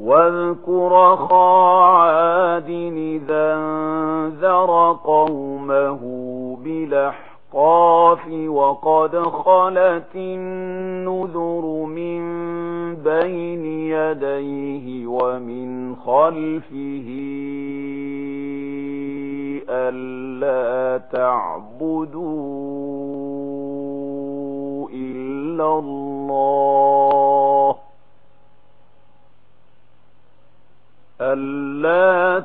واذكر خاعاد إذا انذر قومه بلحقاف وقد خلت النذر من بين يديه ومن خلفه ألا تعبدوا إلا الله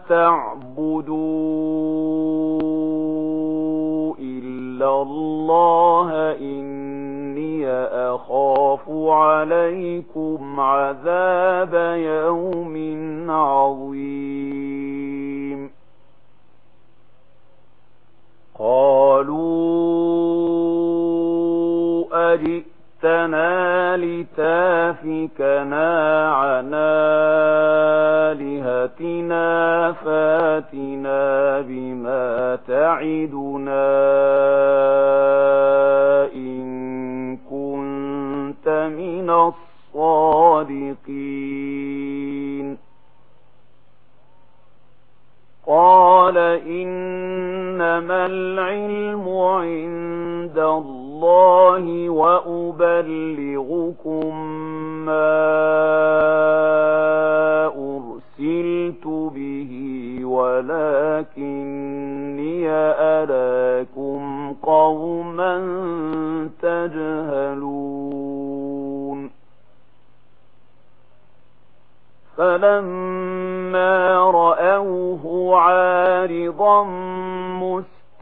تعبدوا إلا الله إني أخاف عليكم عذاب يوم عظيم. قالوا أجئتنا لتافكنا عن آلهتنا فاتنا بما تعدنا إن كنت من الصادقين قال إنما العلم عندنا اللَّهِ وَأُبَلِّغُكُم مَّا أُرْسِلْتُ بِهِ وَلَكِنِّي أَرَاكُمْ قَوْمًا تَجْهَلُونَ. فَلَمَّا رَأَوْهُ عَارِضًا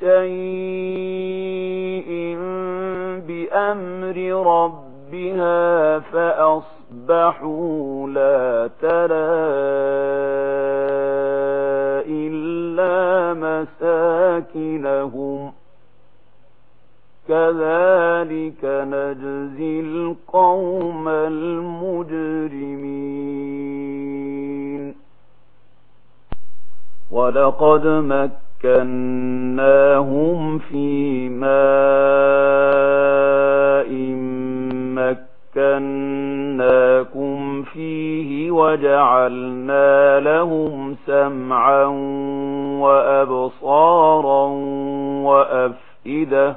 شيء بأمر ربها فأصبحوا لا ترى إلا مساكنهم كذلك نجزي القوم المجرمين. ولقد مكتبوا مكناهم في ماء مكناكم فيه وجعلنا لهم سمعا وأبصارا وأفئدة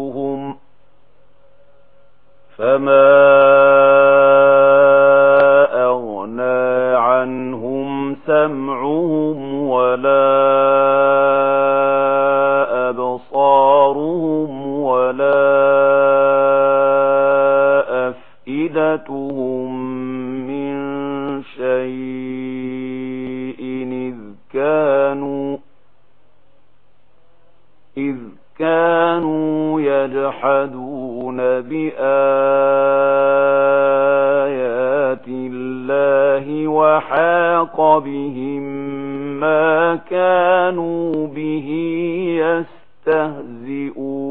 من شيء إذ كانوا يجحدون بآيات الله وحاق بهم ما كانوا به يستهزئون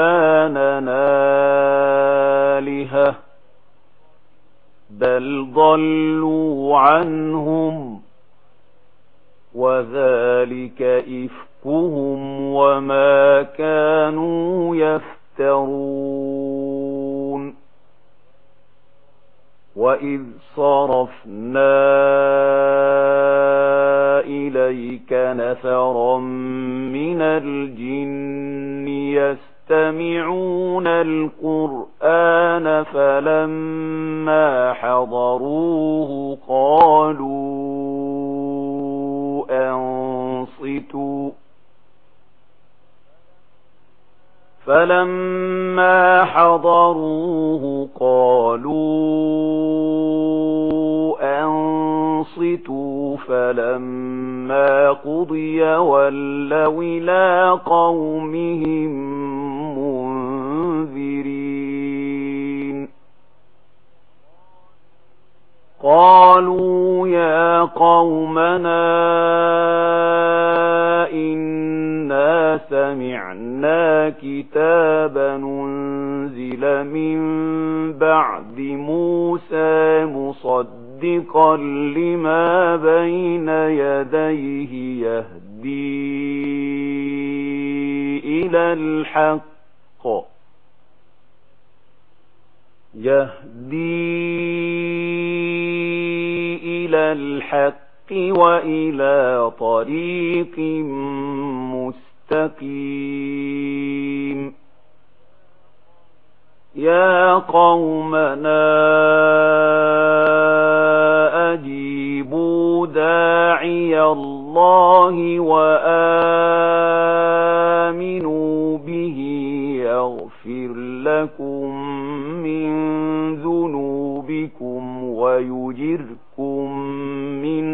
ضلوا عنهم وذلك إفكهم وما كانوا يفترون وإذ صرفنا إليك نفرا من الجن يستمعون فَلَمَّا حَضَرُوهُ قَالُوا أَنصِتُوا فَلَمَّا قُضِيَ وَلَّوْا إِلَى قَوْمِهِمْ مُنذِرِينَ قَالُوا يَا قَوْمَنَا إِنَّ إِنَّا سَمِعْنَا كِتَابًا أُنْزِلَ مِنْ بَعْدِ مُوسَى مُصَدِّقًا لِمَا بَيْنَ يَدَيْهِ يَهْدِي إِلَى الْحَقِّ يَهْدِي إِلَى الْحَقِّ وإلى طريق مستقيم. يا قومنا أجيبوا داعي الله وآمنوا به يغفر لكم من ذنوبكم ويجركم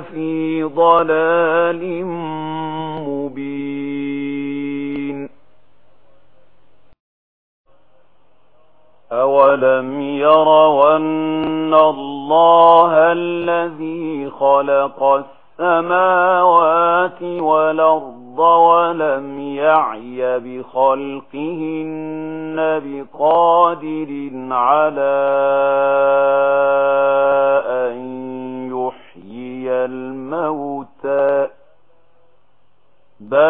لفي ضلال مبين أولم يروا أن الله الذي خلق السماوات والأرض ولم يعي بخلقهن بقادر على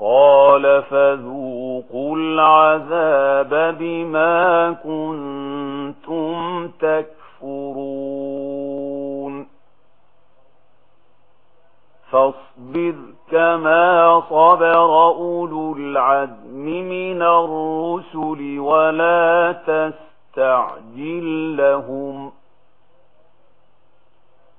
قال فذوقوا العذاب بما كنتم تكفرون. فاصبر كما صبر أولو العزم من الرسل ولا تستعجل لهم.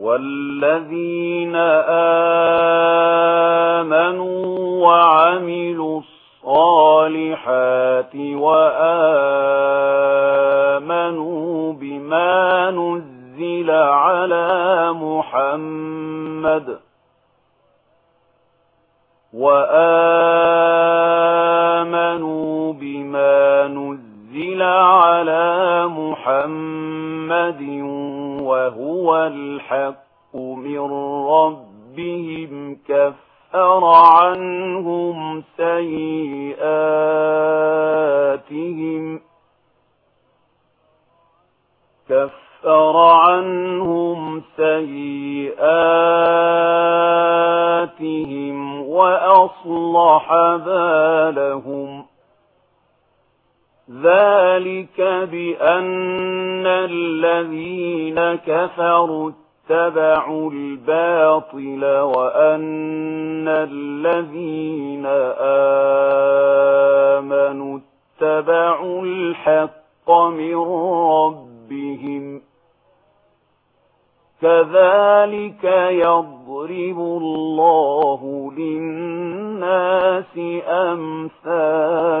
والذين آمنوا وعملوا الصالحات وآمنوا بما نزل على محمد وآمنوا بما نزل على محمد وهو الحق من ربهم كفر عنهم سيئاتهم كفر عنهم سيئاتهم وأصلح بالهم ذلك بأن الذين كفروا اتبعوا الباطل وأن الذين آمنوا اتبعوا الحق من ربهم كذلك يضرب الله للناس أمثالهم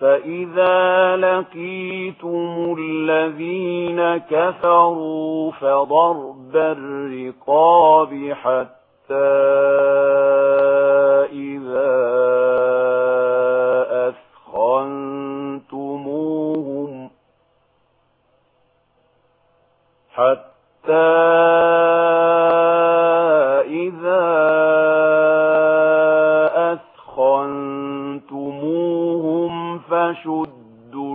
فَإِذَا لَقِيتُمُ الَّذِينَ كَفَرُوا فَضَرْبَ الرِّقَابِ حَتَّى إِذَا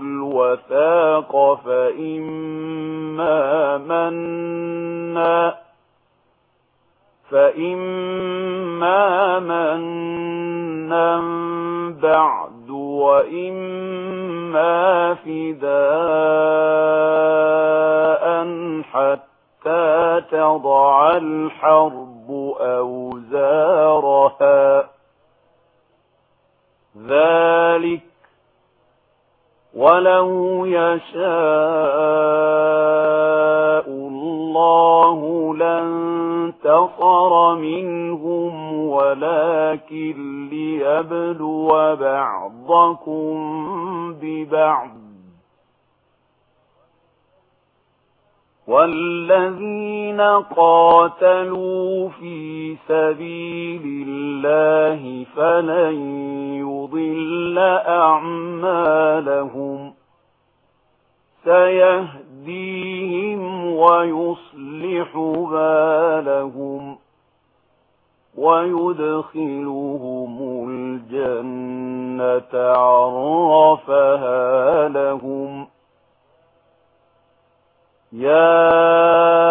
الوثاق فإما منا فإما منا بعد وإما فداء حتى تضع الحرب أوزارها. ذلك ولو يشاء الله لانتصر منهم ولكن ليبلو بعضكم ببعض والذين قاتلوا في سبيل الله فلن يضل أعمالهم سيهديهم ويصلح بالهم ويدخلهم الجنة عرفها لهم يا